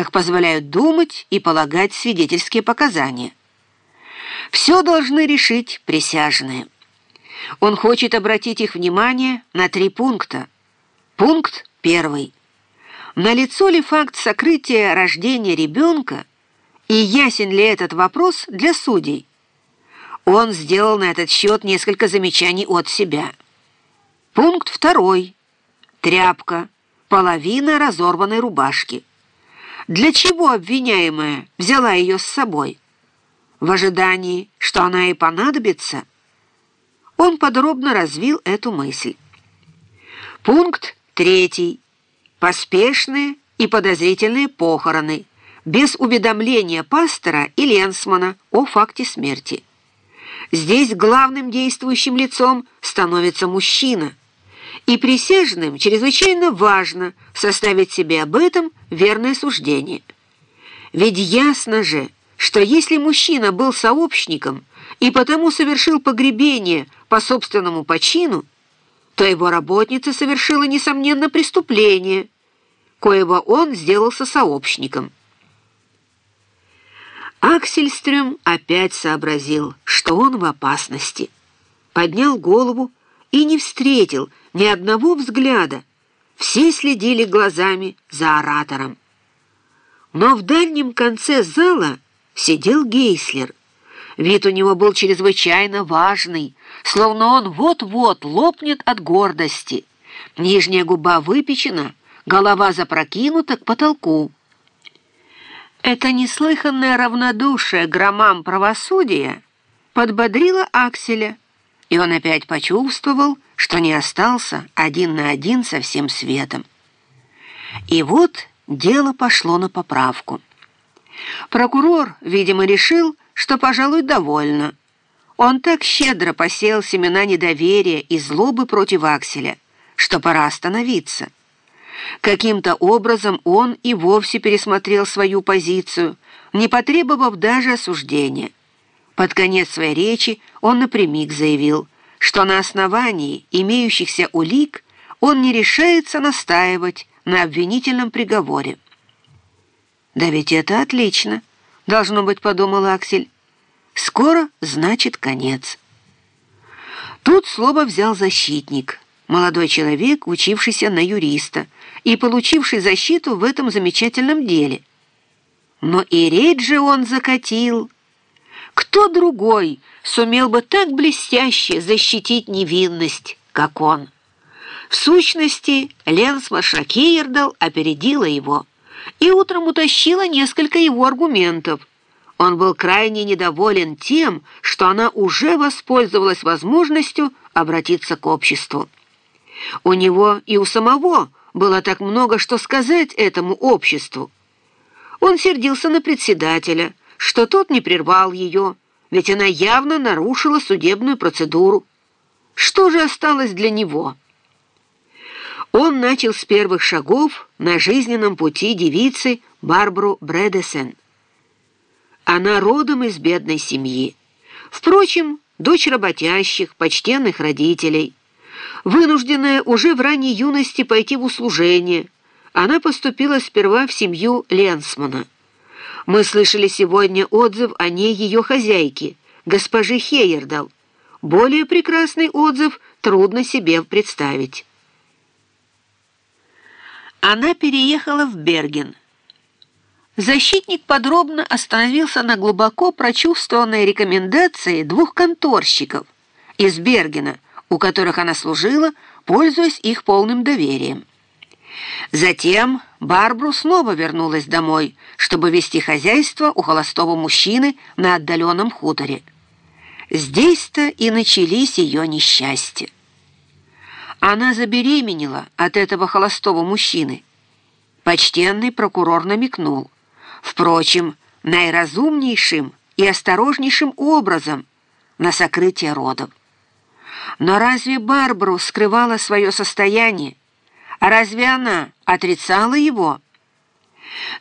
как позволяют думать и полагать свидетельские показания. Все должны решить присяжные. Он хочет обратить их внимание на три пункта. Пункт первый. Налицо ли факт сокрытия рождения ребенка и ясен ли этот вопрос для судей? Он сделал на этот счет несколько замечаний от себя. Пункт второй. Тряпка. Половина разорванной рубашки. Для чего обвиняемая взяла ее с собой? В ожидании, что она и понадобится? Он подробно развил эту мысль. Пункт третий. Поспешные и подозрительные похороны, без уведомления пастора и ленсмана о факте смерти. Здесь главным действующим лицом становится мужчина, и присяжным чрезвычайно важно составить себе об этом верное суждение. Ведь ясно же, что если мужчина был сообщником и потому совершил погребение по собственному почину, то его работница совершила, несомненно, преступление, коего он сделался сообщником. Аксельстрюм опять сообразил, что он в опасности. Поднял голову и не встретил ни одного взгляда. Все следили глазами за оратором. Но в дальнем конце зала сидел Гейслер. Вид у него был чрезвычайно важный, словно он вот-вот лопнет от гордости. Нижняя губа выпечена, голова запрокинута к потолку. Это неслыханное равнодушие громам правосудия подбодрило Акселя, и он опять почувствовал, что не остался один на один со всем светом. И вот дело пошло на поправку. Прокурор, видимо, решил, что, пожалуй, довольно. Он так щедро посеял семена недоверия и злобы против Акселя, что пора остановиться. Каким-то образом он и вовсе пересмотрел свою позицию, не потребовав даже осуждения. Под конец своей речи он напрямик заявил, что на основании имеющихся улик он не решается настаивать на обвинительном приговоре. «Да ведь это отлично», — должно быть, подумал Аксель. «Скоро, значит, конец». Тут слово взял защитник, молодой человек, учившийся на юриста и получивший защиту в этом замечательном деле. Но и речь же он закатил. Кто другой сумел бы так блестяще защитить невинность, как он? В сущности, Ленсма Шакейердал опередила его и утром утащила несколько его аргументов. Он был крайне недоволен тем, что она уже воспользовалась возможностью обратиться к обществу. У него и у самого было так много, что сказать этому обществу. Он сердился на председателя, что тот не прервал ее, ведь она явно нарушила судебную процедуру. Что же осталось для него?» Он начал с первых шагов на жизненном пути девицы Барбару Бредесен. Она родом из бедной семьи. Впрочем, дочь работящих, почтенных родителей. Вынужденная уже в ранней юности пойти в услужение, она поступила сперва в семью Ленсмана. Мы слышали сегодня отзыв о ней ее хозяйки, госпожи Хейердал. Более прекрасный отзыв трудно себе представить. Она переехала в Берген. Защитник подробно остановился на глубоко прочувствованной рекомендации двух конторщиков из Бергена, у которых она служила, пользуясь их полным доверием. Затем Барбру снова вернулась домой, чтобы вести хозяйство у холостого мужчины на отдаленном хуторе. Здесь-то и начались ее несчастья. Она забеременела от этого холостого мужчины. Почтенный прокурор намекнул. Впрочем, наиразумнейшим и осторожнейшим образом на сокрытие родов. Но разве Барбару скрывала свое состояние? Разве она отрицала его?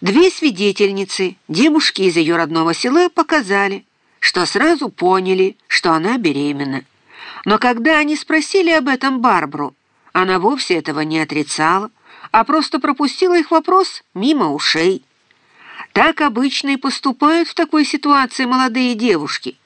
Две свидетельницы, девушки из ее родного села, показали, что сразу поняли, что она беременна. Но когда они спросили об этом Барбару, она вовсе этого не отрицала, а просто пропустила их вопрос мимо ушей. Так обычно и поступают в такой ситуации молодые девушки.